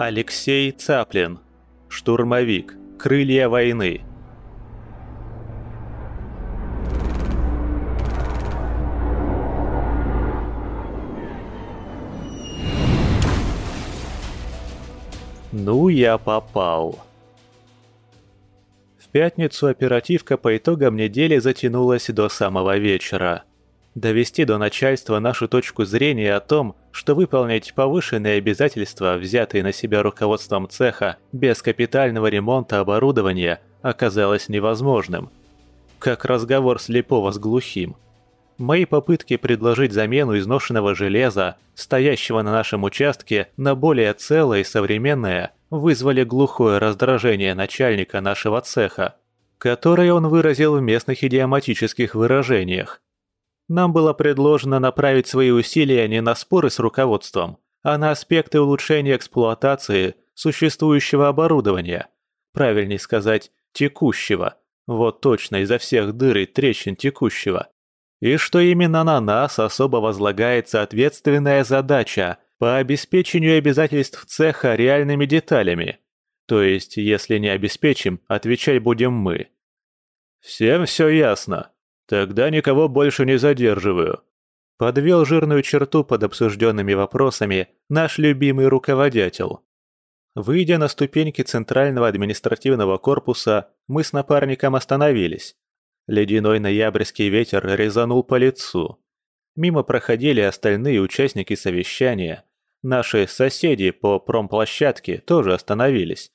Алексей Цаплин. Штурмовик. Крылья войны. Ну, я попал. В пятницу оперативка по итогам недели затянулась до самого вечера довести до начальства нашу точку зрения о том, что выполнить повышенные обязательства, взятые на себя руководством цеха, без капитального ремонта оборудования, оказалось невозможным. Как разговор слепого с глухим. Мои попытки предложить замену изношенного железа, стоящего на нашем участке, на более целое и современное, вызвали глухое раздражение начальника нашего цеха, которое он выразил в местных идиоматических выражениях. Нам было предложено направить свои усилия не на споры с руководством, а на аспекты улучшения эксплуатации существующего оборудования. Правильнее сказать, текущего. Вот точно изо всех дыр и трещин текущего. И что именно на нас особо возлагается ответственная задача по обеспечению обязательств цеха реальными деталями. То есть, если не обеспечим, отвечать будем мы. «Всем все ясно», «Тогда никого больше не задерживаю». Подвел жирную черту под обсужденными вопросами наш любимый руководитель. Выйдя на ступеньки Центрального административного корпуса, мы с напарником остановились. Ледяной ноябрьский ветер резанул по лицу. Мимо проходили остальные участники совещания. Наши соседи по промплощадке тоже остановились.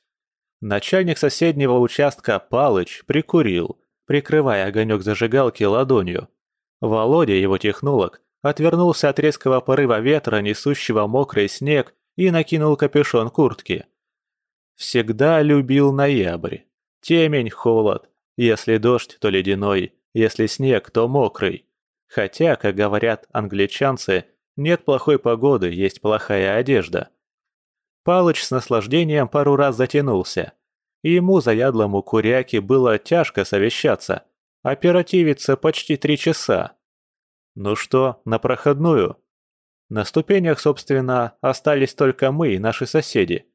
Начальник соседнего участка Палыч прикурил – прикрывая огонек зажигалки ладонью. Володя, его технолог, отвернулся от резкого порыва ветра, несущего мокрый снег, и накинул капюшон куртки. Всегда любил ноябрь. Темень, холод. Если дождь, то ледяной. Если снег, то мокрый. Хотя, как говорят англичанцы, нет плохой погоды, есть плохая одежда. Палыч с наслаждением пару раз затянулся и ему, заядлому куряке, было тяжко совещаться. Оперативиться почти три часа. Ну что, на проходную? На ступенях, собственно, остались только мы и наши соседи.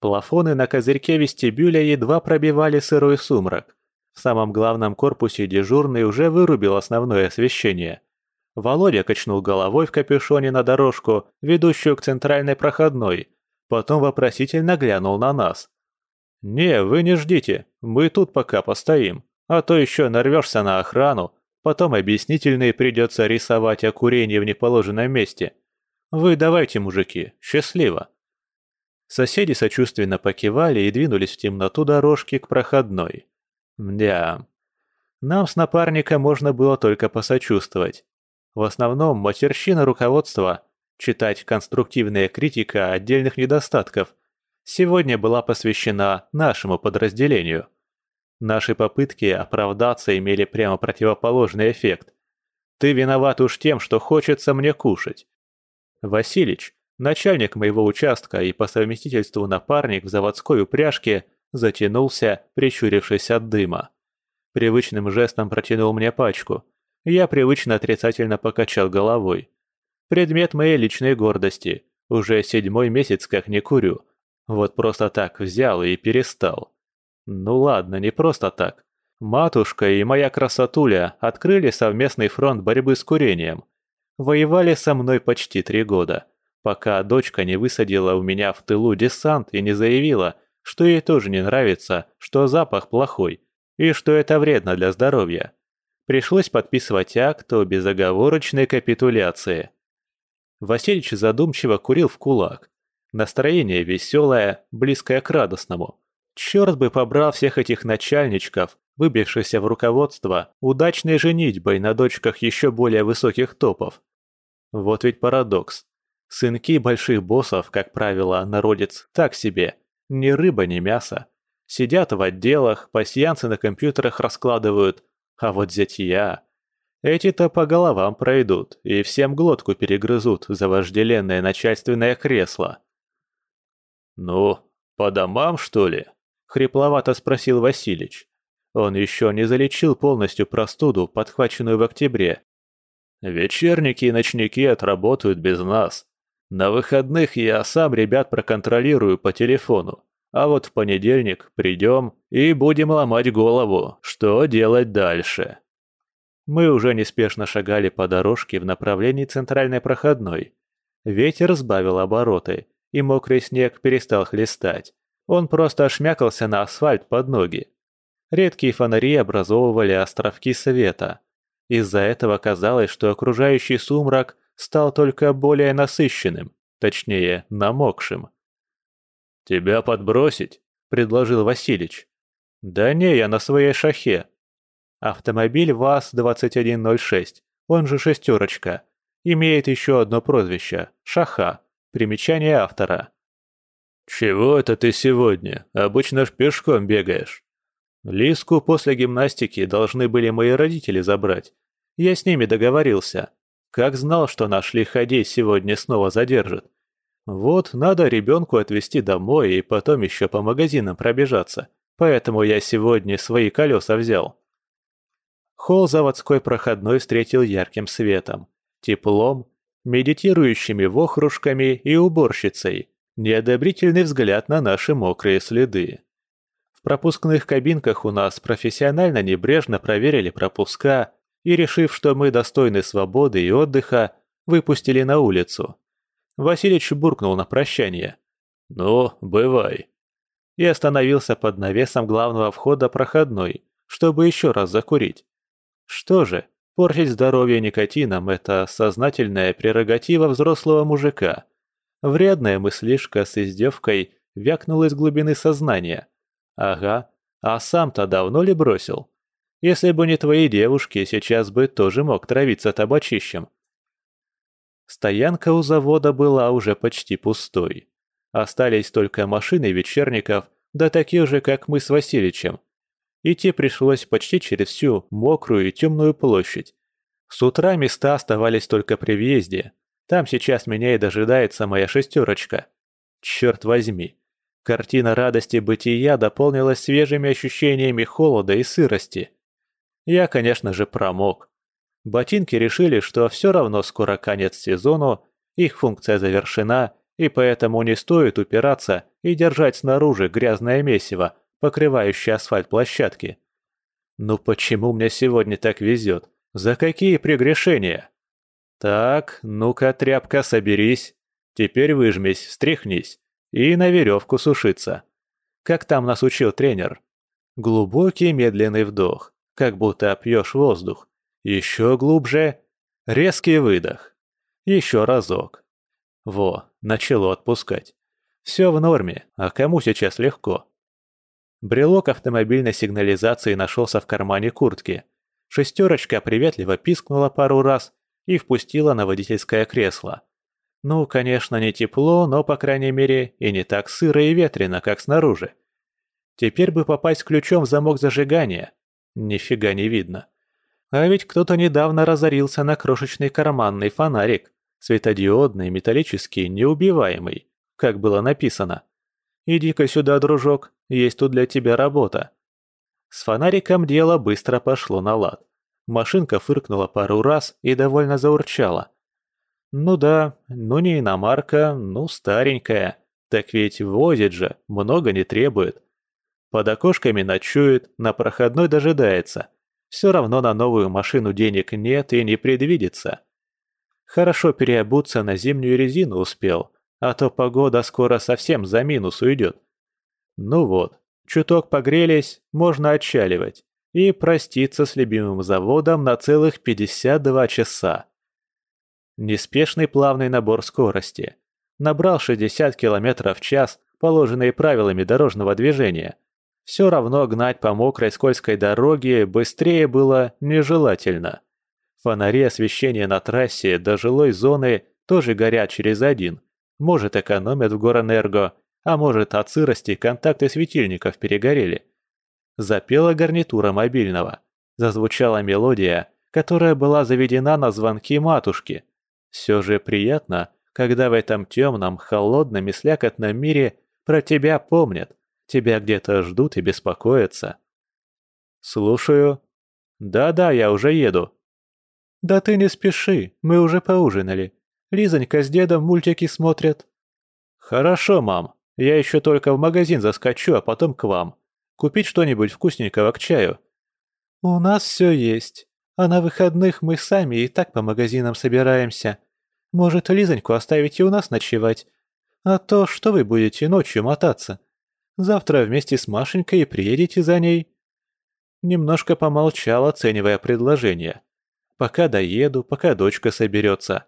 Плафоны на козырьке вестибюля едва пробивали сырой сумрак. В самом главном корпусе дежурный уже вырубил основное освещение. Володя качнул головой в капюшоне на дорожку, ведущую к центральной проходной, потом вопросительно глянул на нас. «Не, вы не ждите, мы тут пока постоим, а то еще нарвешься на охрану, потом объяснительные придется рисовать о курении в неположенном месте. Вы давайте, мужики, счастливо!» Соседи сочувственно покивали и двинулись в темноту дорожки к проходной. Мдя. Нам с напарником можно было только посочувствовать. В основном матерщина руководства, читать конструктивная критика отдельных недостатков – сегодня была посвящена нашему подразделению. Наши попытки оправдаться имели прямо противоположный эффект. Ты виноват уж тем, что хочется мне кушать. Василич, начальник моего участка и по совместительству напарник в заводской упряжке, затянулся, прищурившись от дыма. Привычным жестом протянул мне пачку. Я привычно отрицательно покачал головой. Предмет моей личной гордости. Уже седьмой месяц как не курю, вот просто так взял и перестал. Ну ладно, не просто так. Матушка и моя красотуля открыли совместный фронт борьбы с курением. Воевали со мной почти три года, пока дочка не высадила у меня в тылу десант и не заявила, что ей тоже не нравится, что запах плохой и что это вредно для здоровья. Пришлось подписывать акт о безоговорочной капитуляции. Васильич задумчиво курил в кулак, Настроение веселое, близкое к радостному. Черт бы побрал всех этих начальничков, выбившихся в руководство удачной женитьбой на дочках еще более высоких топов. Вот ведь парадокс. Сынки больших боссов, как правило, народец так себе. Ни рыба, ни мясо. Сидят в отделах, пасьянцы на компьютерах раскладывают. А вот зятья... Эти-то по головам пройдут и всем глотку перегрызут за вожделенное начальственное кресло. «Ну, по домам, что ли?» — хрипловато спросил Василич. Он еще не залечил полностью простуду, подхваченную в октябре. «Вечерники и ночники отработают без нас. На выходных я сам ребят проконтролирую по телефону. А вот в понедельник придем и будем ломать голову, что делать дальше. Мы уже неспешно шагали по дорожке в направлении центральной проходной. Ветер сбавил обороты, и мокрый снег перестал хлестать. Он просто ошмякался на асфальт под ноги. Редкие фонари образовывали островки света. Из-за этого казалось, что окружающий сумрак стал только более насыщенным, точнее, намокшим. «Тебя подбросить?» – предложил Василич. «Да не, я на своей шахе». Автомобиль ВАЗ-2106, он же «шестерочка», имеет еще одно прозвище – «Шаха», примечание автора. «Чего это ты сегодня? Обычно ж пешком бегаешь». Лиску после гимнастики должны были мои родители забрать. Я с ними договорился. Как знал, что наш лиходей сегодня снова задержит. Вот, надо ребенку отвезти домой и потом еще по магазинам пробежаться. Поэтому я сегодня свои колеса взял. Холл заводской проходной встретил ярким светом, теплом, медитирующими вохрушками и уборщицей, неодобрительный взгляд на наши мокрые следы. В пропускных кабинках у нас профессионально небрежно проверили пропуска и, решив, что мы достойны свободы и отдыха, выпустили на улицу. Василич буркнул на прощание. «Ну, бывай». И остановился под навесом главного входа проходной, чтобы еще раз закурить. Что же, портить здоровье никотином – это сознательная прерогатива взрослого мужика. Вредная мыслишка с издевкой вякнула из глубины сознания. Ага, а сам-то давно ли бросил? Если бы не твои девушки, сейчас бы тоже мог травиться табачищем. Стоянка у завода была уже почти пустой. Остались только машины вечерников, да такие же, как мы с Васильичем. Идти пришлось почти через всю мокрую и темную площадь. С утра места оставались только при въезде. Там сейчас меня и дожидается моя шестерочка. Черт возьми. Картина радости бытия дополнилась свежими ощущениями холода и сырости. Я, конечно же, промок. Ботинки решили, что все равно скоро конец сезону, их функция завершена, и поэтому не стоит упираться и держать снаружи грязное месиво, покрывающее асфальт площадки. Ну почему мне сегодня так везет? За какие прегрешения? Так, ну-ка, тряпка, соберись. Теперь выжмись, встряхнись. И на веревку сушиться. Как там нас учил тренер? Глубокий медленный вдох, как будто пьешь воздух. Еще глубже. Резкий выдох. Еще разок. Во, начало отпускать. Все в норме, а кому сейчас легко? Брелок автомобильной сигнализации нашелся в кармане куртки. Шестерочка приветливо пискнула пару раз и впустила на водительское кресло. Ну, конечно, не тепло, но, по крайней мере, и не так сыро и ветрено, как снаружи. Теперь бы попасть ключом в замок зажигания. Нифига не видно. А ведь кто-то недавно разорился на крошечный карманный фонарик, светодиодный, металлический, неубиваемый, как было написано. «Иди-ка сюда, дружок, есть тут для тебя работа». С фонариком дело быстро пошло на лад. Машинка фыркнула пару раз и довольно заурчала. Ну да, ну не иномарка, ну старенькая. Так ведь возит же, много не требует. Под окошками ночует, на проходной дожидается – все равно на новую машину денег нет и не предвидится. Хорошо переобуться на зимнюю резину успел, а то погода скоро совсем за минус уйдет. Ну вот, чуток погрелись, можно отчаливать и проститься с любимым заводом на целых 52 часа. Неспешный плавный набор скорости. Набрал 60 км в час, положенные правилами дорожного движения – все равно гнать по мокрой скользкой дороге быстрее было нежелательно. Фонари освещения на трассе до жилой зоны тоже горят через один. Может, экономят в Горэнерго, а может, от сырости контакты светильников перегорели. Запела гарнитура мобильного. Зазвучала мелодия, которая была заведена на звонки матушки. Все же приятно, когда в этом темном, холодном и слякотном мире про тебя помнят. Тебя где-то ждут и беспокоятся». «Слушаю». «Да-да, я уже еду». «Да ты не спеши, мы уже поужинали. Лизонька с дедом мультики смотрят». «Хорошо, мам. Я еще только в магазин заскочу, а потом к вам. Купить что-нибудь вкусненького к чаю». «У нас все есть. А на выходных мы сами и так по магазинам собираемся. Может, Лизоньку оставите у нас ночевать? А то что вы будете ночью мотаться? Завтра вместе с Машенькой и приедете за ней». Немножко помолчал, оценивая предложение. «Пока доеду, пока дочка соберется.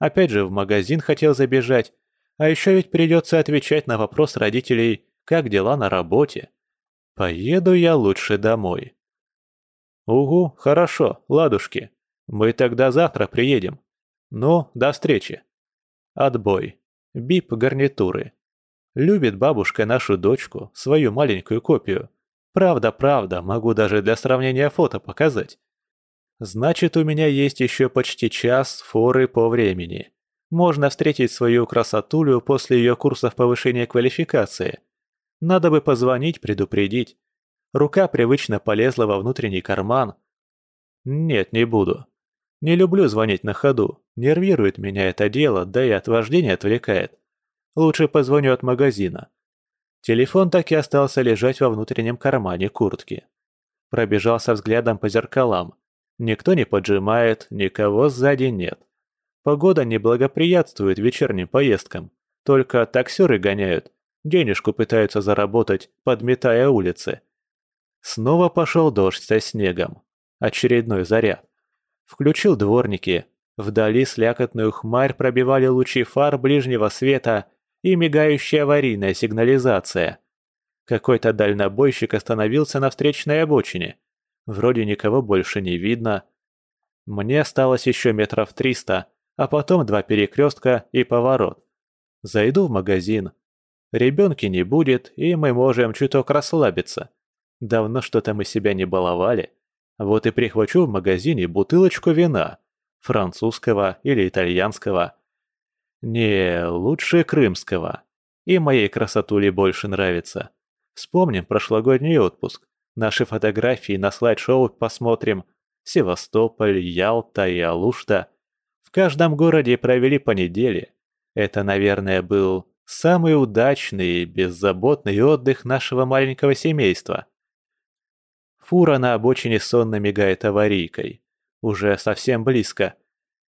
Опять же в магазин хотел забежать, а еще ведь придется отвечать на вопрос родителей, как дела на работе. Поеду я лучше домой». «Угу, хорошо, ладушки. Мы тогда завтра приедем. Ну, до встречи». Отбой. Бип гарнитуры. Любит бабушка нашу дочку, свою маленькую копию. Правда-правда, могу даже для сравнения фото показать. Значит, у меня есть еще почти час форы по времени. Можно встретить свою красотулю после ее курсов повышения квалификации. Надо бы позвонить, предупредить. Рука привычно полезла во внутренний карман. Нет, не буду. Не люблю звонить на ходу. Нервирует меня это дело, да и от вождения отвлекает. Лучше позвоню от магазина. Телефон так и остался лежать во внутреннем кармане куртки. Пробежался взглядом по зеркалам. Никто не поджимает, никого сзади нет. Погода не благоприятствует вечерним поездкам. Только таксеры гоняют. Денежку пытаются заработать, подметая улицы. Снова пошел дождь со снегом. Очередной заряд. Включил дворники. Вдали слякотную хмарь пробивали лучи фар ближнего света и мигающая аварийная сигнализация. Какой-то дальнобойщик остановился на встречной обочине. Вроде никого больше не видно. Мне осталось еще метров триста, а потом два перекрестка и поворот. Зайду в магазин. Ребенки не будет, и мы можем чуток расслабиться. Давно что-то мы себя не баловали. Вот и прихвачу в магазине бутылочку вина. Французского или итальянского. Не, лучше крымского. И моей красотуле больше нравится. Вспомним прошлогодний отпуск. Наши фотографии на слайд-шоу посмотрим. Севастополь, Ялта и Алушта. В каждом городе провели по неделе. Это, наверное, был самый удачный и беззаботный отдых нашего маленького семейства. Фура на обочине сонно мигает аварийкой. Уже совсем близко.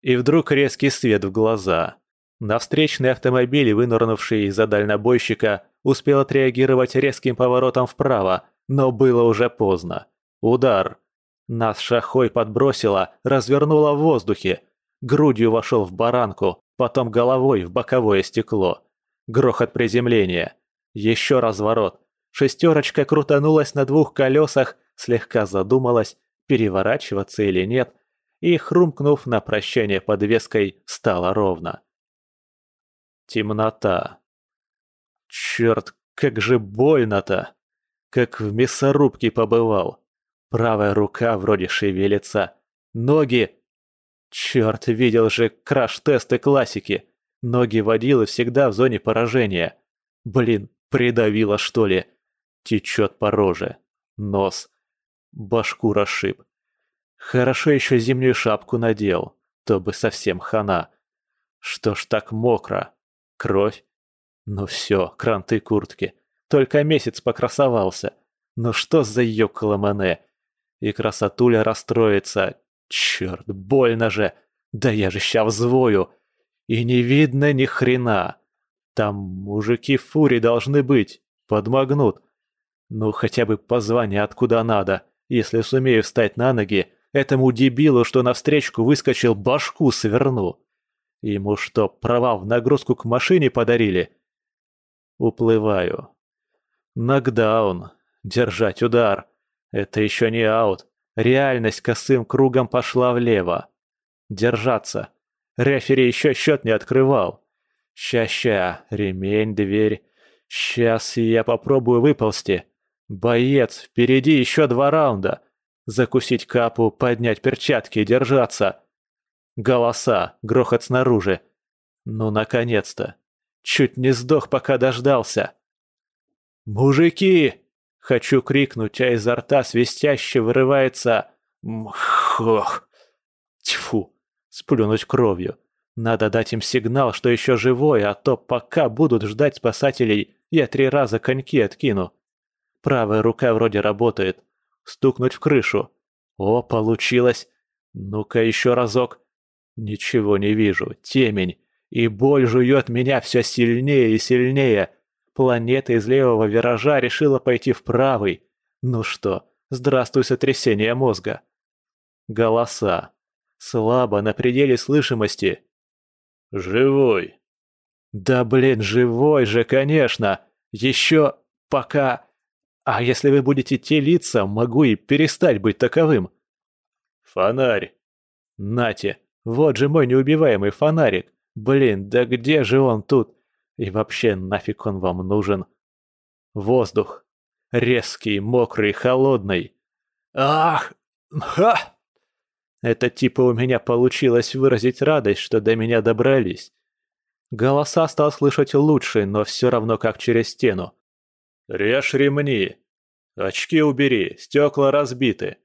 И вдруг резкий свет в глаза. На встречный автомобиль, вынырнувший из-за дальнобойщика, успел отреагировать резким поворотом вправо, но было уже поздно. Удар. Нас шахой подбросило, развернуло в воздухе. Грудью вошел в баранку, потом головой в боковое стекло. Грохот приземления. Еще разворот. Шестерочка крутанулась на двух колесах слегка задумалась, переворачиваться или нет, и, хрумкнув на прощание подвеской, стала ровно. Темнота. Черт, как же больно-то! Как в мясорубке побывал. Правая рука вроде шевелится. Ноги... Черт, видел же краш-тесты классики. Ноги водилы всегда в зоне поражения. Блин, придавило что ли? Течет по роже. Нос. Башку расшиб. Хорошо еще зимнюю шапку надел, то бы совсем хана. Что ж так мокро? Кровь? Ну все, кранты куртки. Только месяц покрасовался. Ну что за ёкаламане? И красотуля расстроится. Черт, больно же. Да я же ща взвою. И не видно ни хрена. Там мужики в фуре должны быть. Подмогнут. Ну хотя бы позвонят куда надо. Если сумею встать на ноги, этому дебилу, что навстречку выскочил, башку сверну. Ему что, права в нагрузку к машине подарили? Уплываю. Нокдаун. Держать удар. Это еще не аут. Реальность косым кругом пошла влево. Держаться. Рефери еще счет не открывал. Ща-ща, ремень, дверь. Сейчас я попробую выползти. «Боец, впереди еще два раунда! Закусить капу, поднять перчатки и держаться!» Голоса, грохот снаружи. Ну, наконец-то! Чуть не сдох, пока дождался. «Мужики!» Хочу крикнуть, а изо рта свистяще вырывается... Мхох! Тьфу! Сплюнуть кровью. Надо дать им сигнал, что еще живой, а то пока будут ждать спасателей, я три раза коньки откину. Правая рука вроде работает. Стукнуть в крышу. О, получилось. Ну-ка еще разок. Ничего не вижу. Темень. И боль жует меня все сильнее и сильнее. Планета из левого виража решила пойти в правый. Ну что, здравствуй, сотрясение мозга. Голоса. Слабо, на пределе слышимости. «Живой!» «Да блин, живой же, конечно! Еще пока...» А если вы будете телиться, могу и перестать быть таковым. Фонарь. Нате, вот же мой неубиваемый фонарик. Блин, да где же он тут? И вообще нафиг он вам нужен? Воздух. Резкий, мокрый, холодный. Ах! Ха! Это типа у меня получилось выразить радость, что до меня добрались. Голоса стал слышать лучше, но все равно как через стену. «Режь ремни! Очки убери, стекла разбиты!»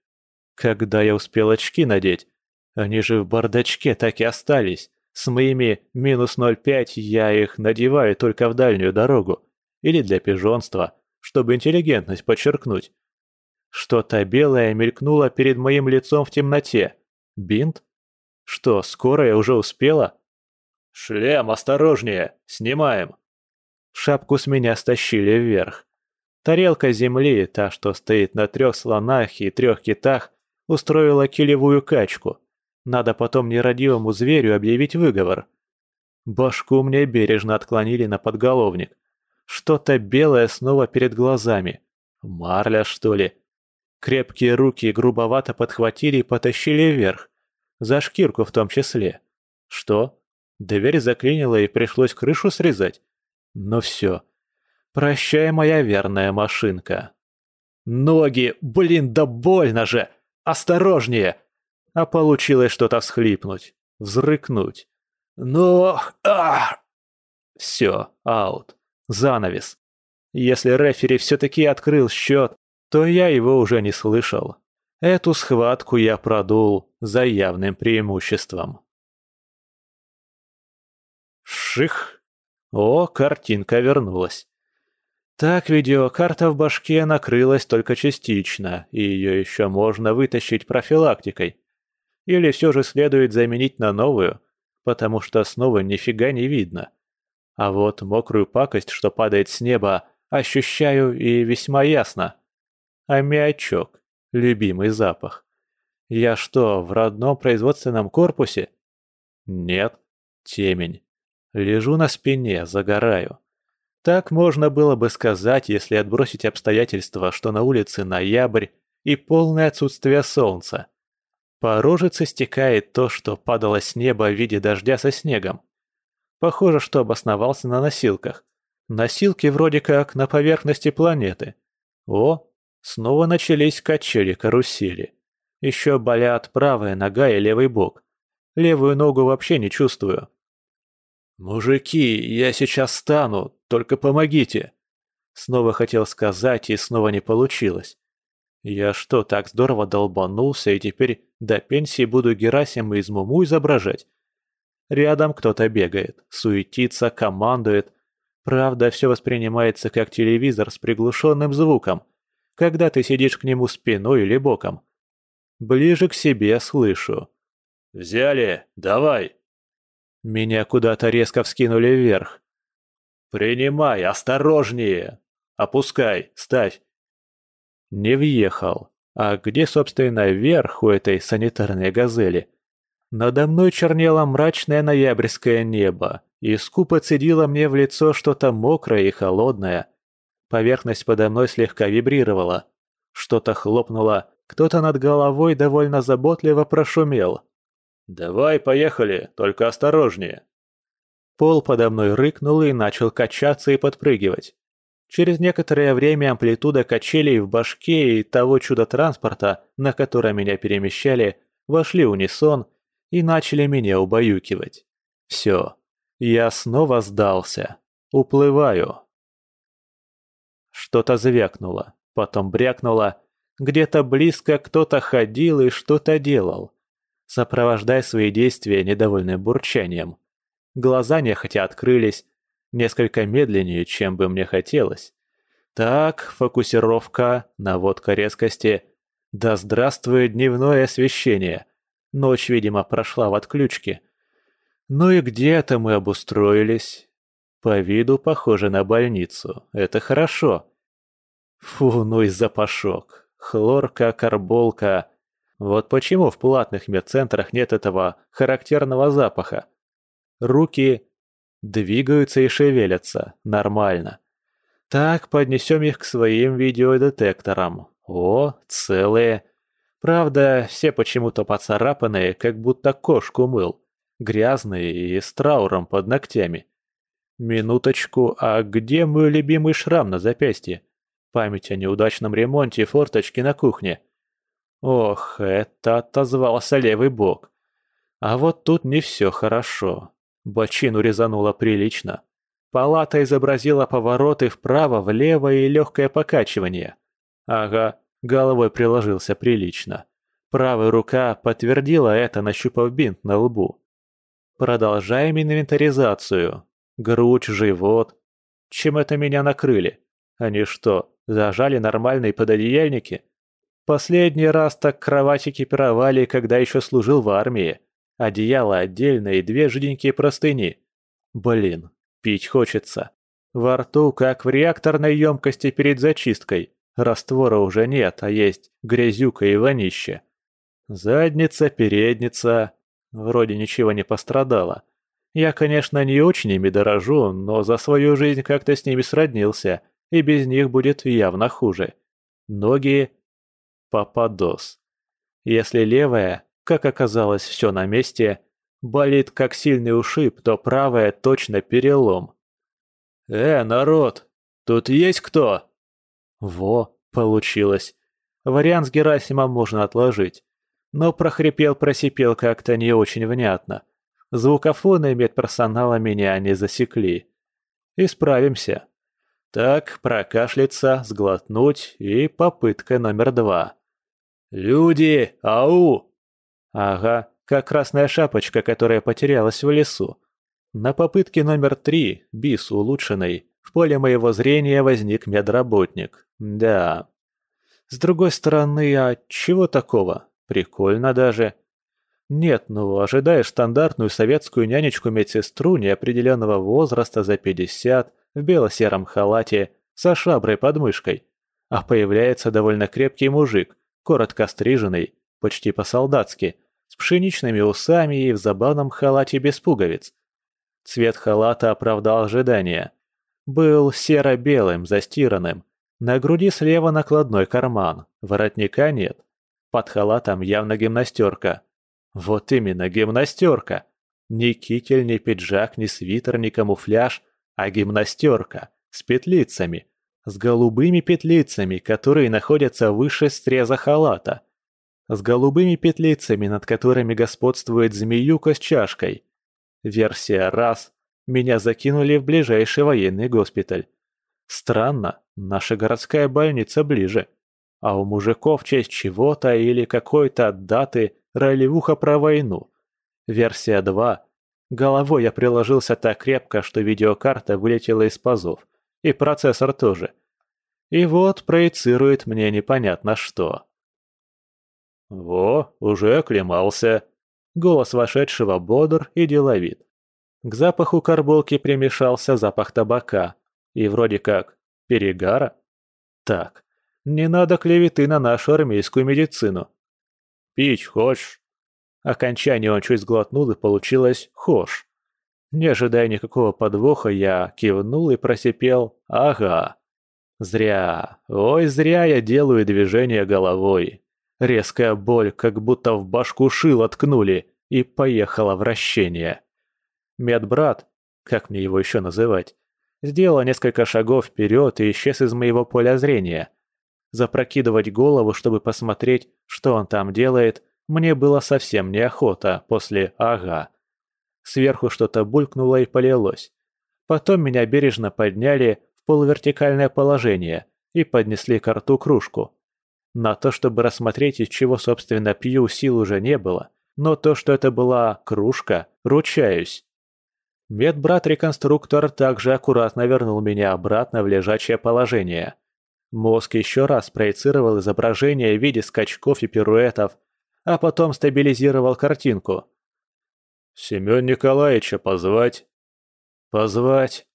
Когда я успел очки надеть? Они же в бардачке так и остались. С моими минус 0,5 я их надеваю только в дальнюю дорогу. Или для пижонства, чтобы интеллигентность подчеркнуть. Что-то белое мелькнуло перед моим лицом в темноте. Бинт? Что, скорая уже успела? «Шлем, осторожнее! Снимаем!» Шапку с меня стащили вверх. Тарелка земли, та, что стоит на трех слонах и трех китах, устроила килевую качку. Надо потом нерадивому зверю объявить выговор. Башку мне бережно отклонили на подголовник. Что-то белое снова перед глазами. Марля, что ли? Крепкие руки грубовато подхватили и потащили вверх. За шкирку в том числе. Что? Дверь заклинила и пришлось крышу срезать? Ну все, Прощай, моя верная машинка. Ноги, блин, да больно же! Осторожнее! А получилось что-то всхлипнуть, взрыкнуть. Но... А! Все, аут. Занавес. Если рефери все-таки открыл счет, то я его уже не слышал. Эту схватку я продул за явным преимуществом. Ших! О, картинка вернулась. Так видеокарта в башке накрылась только частично, и ее еще можно вытащить профилактикой. Или все же следует заменить на новую, потому что снова нифига не видно. А вот мокрую пакость, что падает с неба, ощущаю и весьма ясно. Аммиачок. Любимый запах. Я что, в родном производственном корпусе? Нет. Темень. Лежу на спине, загораю. Так можно было бы сказать, если отбросить обстоятельства, что на улице ноябрь и полное отсутствие солнца. По рожице стекает то, что падало с неба в виде дождя со снегом. Похоже, что обосновался на носилках. Носилки вроде как на поверхности планеты. О, снова начались качели-карусели. Еще болят правая нога и левый бок. Левую ногу вообще не чувствую. «Мужики, я сейчас стану, только помогите!» Снова хотел сказать, и снова не получилось. Я что, так здорово долбанулся, и теперь до пенсии буду Герасима из Муму изображать? Рядом кто-то бегает, суетится, командует. Правда, все воспринимается как телевизор с приглушенным звуком, когда ты сидишь к нему спиной или боком. Ближе к себе слышу. «Взяли! Давай!» Меня куда-то резко вскинули вверх. «Принимай, осторожнее! Опускай, ставь!» Не въехал. А где, собственно, верх у этой санитарной газели? Надо мной чернело мрачное ноябрьское небо, и скупо цедило мне в лицо что-то мокрое и холодное. Поверхность подо мной слегка вибрировала. Что-то хлопнуло, кто-то над головой довольно заботливо прошумел. «Давай, поехали, только осторожнее». Пол подо мной рыкнул и начал качаться и подпрыгивать. Через некоторое время амплитуда качелей в башке и того чудо-транспорта, на котором меня перемещали, вошли в унисон и начали меня убаюкивать. Все, я снова сдался. Уплываю. Что-то звякнуло, потом брякнуло. Где-то близко кто-то ходил и что-то делал. сопровождая свои действия недовольным бурчанием. Глаза нехотя открылись, несколько медленнее, чем бы мне хотелось. Так, фокусировка, наводка резкости. Да здравствует дневное освещение. Ночь, видимо, прошла в отключке. Ну и где это мы обустроились? По виду похоже на больницу. Это хорошо. Фу, ну и запашок. Хлорка, карболка. Вот почему в платных медцентрах нет этого характерного запаха. Руки двигаются и шевелятся. Нормально. Так, поднесем их к своим видеодетекторам. О, целые. Правда, все почему-то поцарапанные, как будто кошку мыл. Грязные и с трауром под ногтями. Минуточку, а где мой любимый шрам на запястье? Память о неудачном ремонте форточки на кухне. Ох, это отозвался левый бок. А вот тут не все хорошо. Бочину резануло прилично. Палата изобразила повороты вправо-влево и легкое покачивание. Ага, головой приложился прилично. Правая рука подтвердила это, нащупав бинт на лбу. Продолжаем инвентаризацию. Грудь, живот. Чем это меня накрыли? Они что, зажали нормальные пододеяльники? Последний раз так кровать экипировали, когда еще служил в армии. Одеяло отдельно и две жиденькие простыни. Блин, пить хочется. Во рту, как в реакторной емкости перед зачисткой. Раствора уже нет, а есть грязюка и вонище. Задница, передница. Вроде ничего не пострадало. Я, конечно, не очень ими дорожу, но за свою жизнь как-то с ними сроднился, и без них будет явно хуже. Ноги... Пападос. Если левая, как оказалось, все на месте, болит как сильный ушиб, то правая точно перелом. «Э, народ, тут есть кто?» Во, получилось. Вариант с Герасимом можно отложить. Но прохрипел-просипел как-то не очень внятно. Звукофоны медперсонала меня не засекли. Исправимся. Так, прокашляться, сглотнуть и попытка номер два. «Люди, ау!» Ага, как красная шапочка, которая потерялась в лесу. На попытке номер три, бис улучшенной, в поле моего зрения возник медработник. Да. С другой стороны, а чего такого? Прикольно даже. Нет, ну ожидаешь стандартную советскую нянечку-медсестру неопределенного возраста за 50, в бело-сером халате, со шваброй под мышкой. А появляется довольно крепкий мужик, коротко стриженный, почти по-солдатски, с пшеничными усами и в забавном халате без пуговиц. Цвет халата оправдал ожидания. Был серо-белым, застиранным. На груди слева накладной карман, воротника нет. Под халатом явно гимнастерка. Вот именно, гимнастерка. Ни китель, ни пиджак, ни свитер, ни камуфляж, а гимнастерка с петлицами. С голубыми петлицами, которые находятся выше среза халата с голубыми петлицами, над которыми господствует змеюка с чашкой. Версия раз. Меня закинули в ближайший военный госпиталь. Странно, наша городская больница ближе. А у мужиков в честь чего-то или какой-то даты ролевуха про войну. Версия 2. Головой я приложился так крепко, что видеокарта вылетела из пазов. И процессор тоже. И вот проецирует мне непонятно что. «Во, уже оклемался!» Голос вошедшего бодр и деловит. К запаху карболки примешался запах табака. И вроде как перегара. Так, не надо клеветы на нашу армейскую медицину. «Пить хочешь?» Окончание он чуть сглотнул и получилось «хош». Не ожидая никакого подвоха, я кивнул и просипел «Ага». Зря, ой, зря я делаю движение головой. Резкая боль, как будто в башку шило ткнули, и поехало вращение. Медбрат, как мне его еще называть, сделал несколько шагов вперед и исчез из моего поля зрения. Запрокидывать голову, чтобы посмотреть, что он там делает, мне было совсем неохота после «ага». Сверху что-то булькнуло и полилось. Потом меня бережно подняли в полувертикальное положение и поднесли к рту кружку. На то, чтобы рассмотреть, из чего, собственно, пью, сил уже не было. но то, что это была кружка, ручаюсь. Медбрат-реконструктор также аккуратно вернул меня обратно в лежачее положение. Мозг еще раз проецировал изображение в виде скачков и пируэтов, а потом стабилизировал картинку. «Семен Николаевича позвать?» «Позвать?»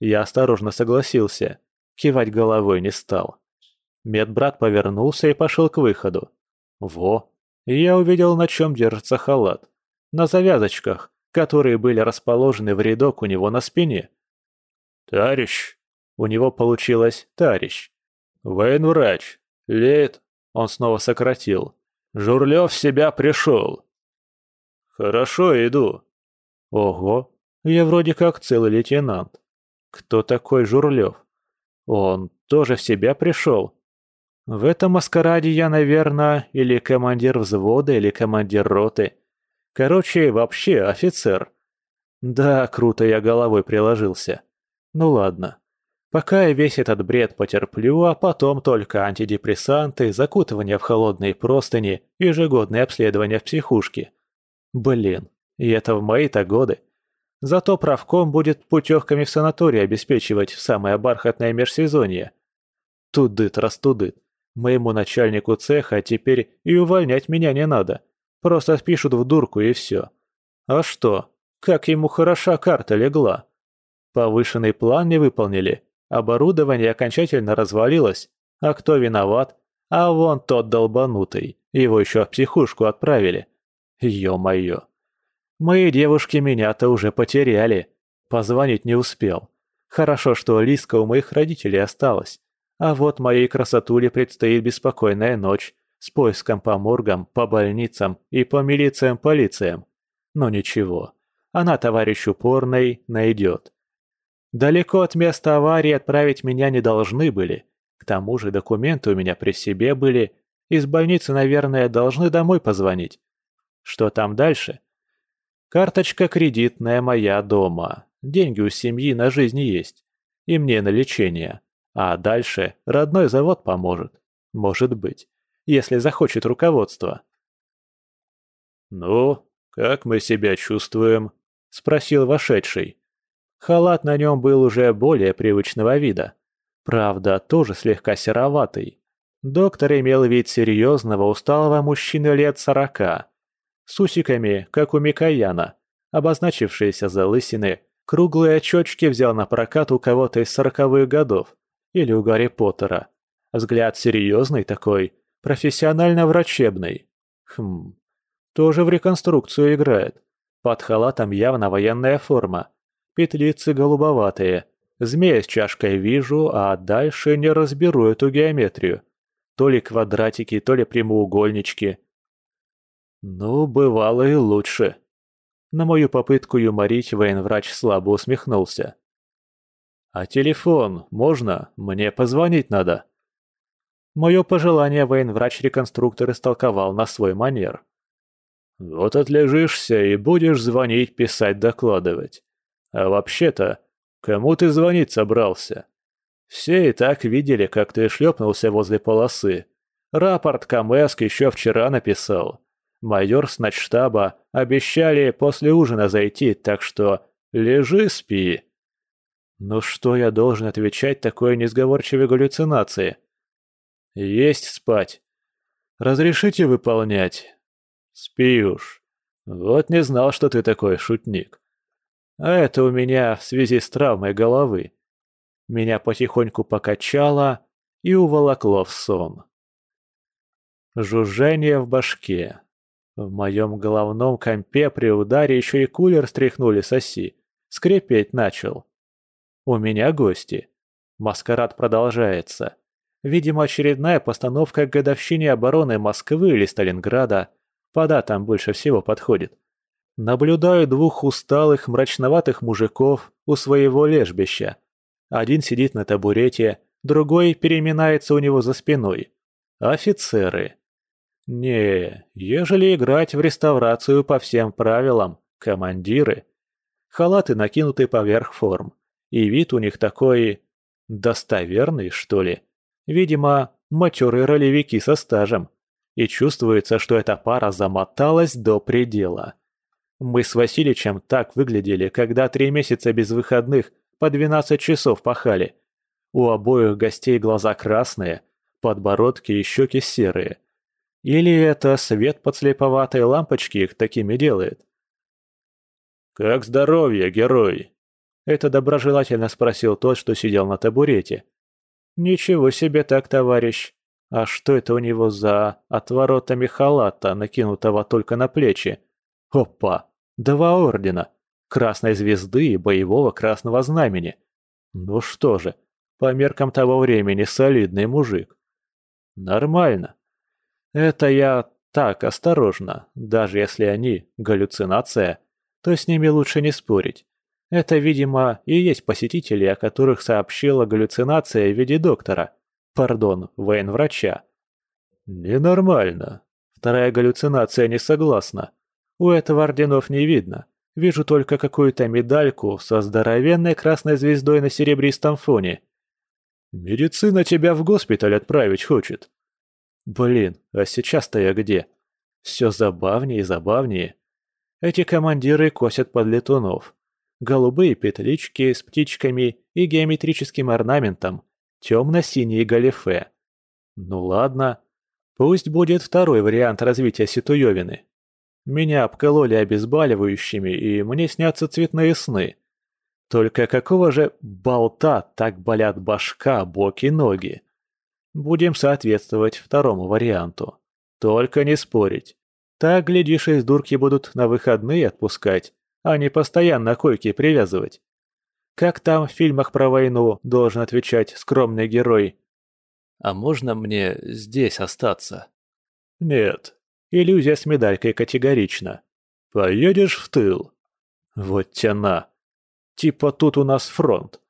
Я осторожно согласился. Кивать головой не стал. Медбрат повернулся и пошел к выходу. Во! Я увидел, на чем держится халат. На завязочках, которые были расположены в рядок у него на спине. «Тарищ!» У него получилось «тарищ». «Военврач! Лейт!» Он снова сократил. «Журлев себя пришел!» «Хорошо, иду». «Ого, я вроде как целый лейтенант. Кто такой Журлев? Он тоже в себя пришел?» В этом маскараде я, наверное, или командир взвода, или командир роты. Короче, вообще офицер. Да, круто я головой приложился. Ну ладно. Пока я весь этот бред потерплю, а потом только антидепрессанты, закутывание в холодные простыни, ежегодное обследование в психушке. Блин, и это в мои-то годы. Зато правком будет путевками в санаторий обеспечивать в самое бархатное межсезонье. Тудыт-растудыт. Моему начальнику цеха теперь и увольнять меня не надо. Просто спишут в дурку и все. А что? Как ему хороша карта легла. Повышенный план не выполнили. Оборудование окончательно развалилось. А кто виноват? А вон тот долбанутый. Его еще в психушку отправили. Ё-моё. Мои девушки меня-то уже потеряли. Позвонить не успел. Хорошо, что Лиска у моих родителей осталась. А вот моей красотуле предстоит беспокойная ночь с поиском по моргам, по больницам и по милициям-полициям. Но ничего, она, товарищ упорный, найдет. Далеко от места аварии отправить меня не должны были. К тому же документы у меня при себе были. Из больницы, наверное, должны домой позвонить. Что там дальше? Карточка кредитная моя дома. Деньги у семьи на жизнь есть. И мне на лечение. А дальше родной завод поможет. Может быть, если захочет руководство. «Ну, как мы себя чувствуем?» – спросил вошедший. Халат на нем был уже более привычного вида. Правда, тоже слегка сероватый. Доктор имел вид серьезного, усталого мужчины лет сорока. С усиками, как у Микояна, обозначившиеся залысины, круглые очечки взял на прокат у кого-то из сороковых годов. Или у Гарри Поттера. Взгляд серьезный такой, профессионально-врачебный. Хм, тоже в реконструкцию играет. Под халатом явно военная форма. Петлицы голубоватые. Змея с чашкой вижу, а дальше не разберу эту геометрию. То ли квадратики, то ли прямоугольнички. Ну, бывало и лучше. На мою попытку юморить военврач слабо усмехнулся. «А телефон можно? Мне позвонить надо». Мое пожелание военврач-реконструктор истолковал на свой манер. «Вот отлежишься и будешь звонить, писать, докладывать. А вообще-то, кому ты звонить собрался? Все и так видели, как ты шлепнулся возле полосы. Рапорт Камэск еще вчера написал. Майор с начштаба обещали после ужина зайти, так что лежи, спи». Но что я должен отвечать такой несговорчивой галлюцинации? Есть спать. Разрешите выполнять? Спи уж. Вот не знал, что ты такой шутник. А это у меня в связи с травмой головы. Меня потихоньку покачало и уволокло в сон. Жужжание в башке. В моем головном компе при ударе еще и кулер стряхнули с оси. Скрипеть начал. У меня гости. Маскарад продолжается. Видимо, очередная постановка к годовщине обороны Москвы или Сталинграда. По датам больше всего подходит. Наблюдаю двух усталых, мрачноватых мужиков у своего лежбища. Один сидит на табурете, другой переминается у него за спиной. Офицеры. Не, ежели играть в реставрацию по всем правилам, командиры. Халаты накинуты поверх форм. И вид у них такой... достоверный, что ли. Видимо, матерые ролевики со стажем. и чувствуется, что эта пара замоталась до предела. Мы с Василичем так выглядели, когда три месяца без выходных по 12 часов пахали. У обоих гостей глаза красные, подбородки и щеки серые. Или это свет подслеповатой лампочки их такими делает? «Как здоровье, герой?» Это доброжелательно спросил тот, что сидел на табурете. «Ничего себе так, товарищ. А что это у него за отворотами халата, накинутого только на плечи? Опа! Два ордена. Красной звезды и боевого красного знамени. Ну что же, по меркам того времени солидный мужик. Нормально. Это я так, осторожно. Даже если они галлюцинация, то с ними лучше не спорить. Это, видимо, и есть посетители, о которых сообщила галлюцинация в виде доктора. Пардон, военврача. Ненормально. Вторая галлюцинация не согласна. У этого орденов не видно. Вижу только какую-то медальку со здоровенной красной звездой на серебристом фоне. Медицина тебя в госпиталь отправить хочет. Блин, а сейчас-то я где? Все забавнее и забавнее. Эти командиры косят под летунов. Голубые петлички с птичками и геометрическим орнаментом, темно-синие галифе. Ну ладно, пусть будет второй вариант развития ситуевины. Меня обкололи обезболивающими, и мне снятся цветные сны. Только какого же болта так болят башка, боки, ноги? Будем соответствовать второму варианту. Только не спорить. Так, глядишь, из дурки будут на выходные отпускать, а не постоянно койки привязывать. Как там в фильмах про войну должен отвечать скромный герой? А можно мне здесь остаться? Нет. Иллюзия с медалькой категорична. Поедешь в тыл. Вот тяна. Типа тут у нас фронт.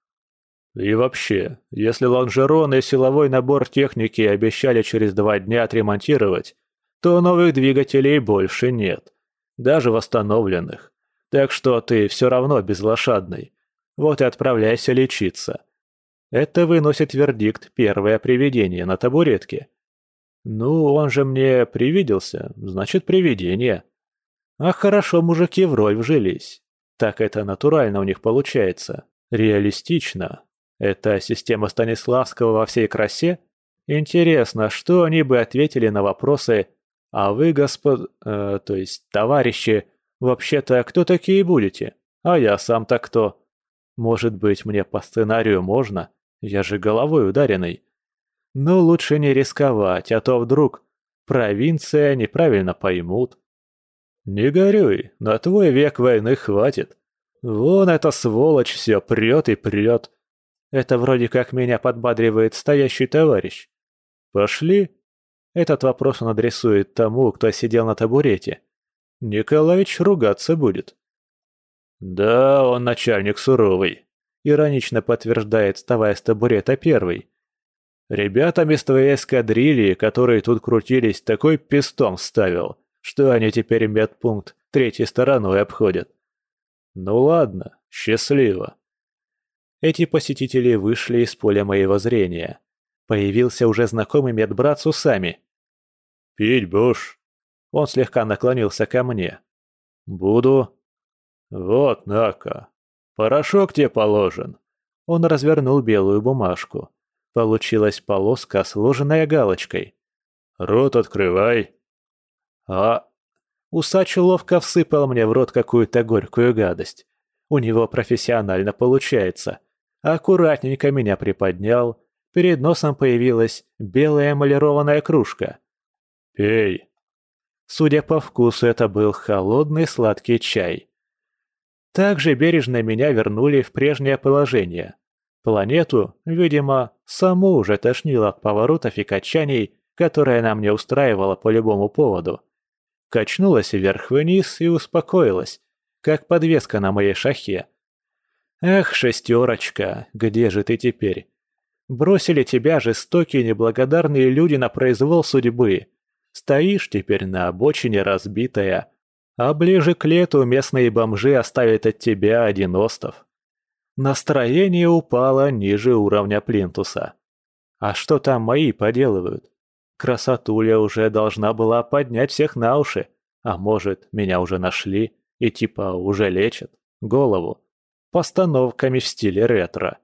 И вообще, если лонжерон и силовой набор техники обещали через два дня отремонтировать, то новых двигателей больше нет. Даже восстановленных. Так что ты все равно безлошадный. Вот и отправляйся лечиться. Это выносит вердикт первое привидение на табуретке. Ну, он же мне привиделся, значит, привидение. А хорошо мужики в роль вжились. Так это натурально у них получается. Реалистично. Это система Станиславского во всей красе? Интересно, что они бы ответили на вопросы «А вы, господ... Э, то есть товарищи, вообще-то кто такие будете? А я сам-то кто?» Может быть, мне по сценарию можно? Я же головой ударенный. Но лучше не рисковать, а то вдруг провинция неправильно поймут. Не горюй, на твой век войны хватит. Вон эта сволочь все прет и прет. Это вроде как меня подбадривает стоящий товарищ. Пошли? Этот вопрос он адресует тому, кто сидел на табурете. Николаевич ругаться будет. «Да, он начальник суровый», — иронично подтверждает, вставая с табурета первый. «Ребятам из твоей эскадрильи, которые тут крутились, такой пистон ставил, что они теперь медпункт третьей стороной обходят. Ну ладно, счастливо». Эти посетители вышли из поля моего зрения. Появился уже знакомый медбрат с усами. «Пить будешь?» Он слегка наклонился ко мне. «Буду», «Вот, на-ка, порошок тебе положен». Он развернул белую бумажку. Получилась полоска, сложенная галочкой. «Рот открывай». «А...» Усач ловко всыпал мне в рот какую-то горькую гадость. У него профессионально получается. Аккуратненько меня приподнял. Перед носом появилась белая эмалированная кружка. «Пей». Судя по вкусу, это был холодный сладкий чай. Также бережно меня вернули в прежнее положение. Планету, видимо, саму уже тошнило от поворотов и качаний, которые она мне устраивала по любому поводу. Качнулась вверх-вниз и успокоилась, как подвеска на моей шахе. «Эх, шестерочка, где же ты теперь? Бросили тебя жестокие неблагодарные люди на произвол судьбы. Стоишь теперь на обочине разбитая, а ближе к лету местные бомжи оставят от тебя один остов. Настроение упало ниже уровня плинтуса. А что там мои поделывают? Красотуля уже должна была поднять всех на уши. А может, меня уже нашли и типа уже лечат голову постановками в стиле ретро.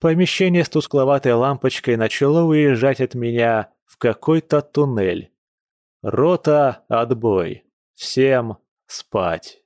Помещение с тускловатой лампочкой начало уезжать от меня в какой-то туннель. Рота, отбой. Всем спать.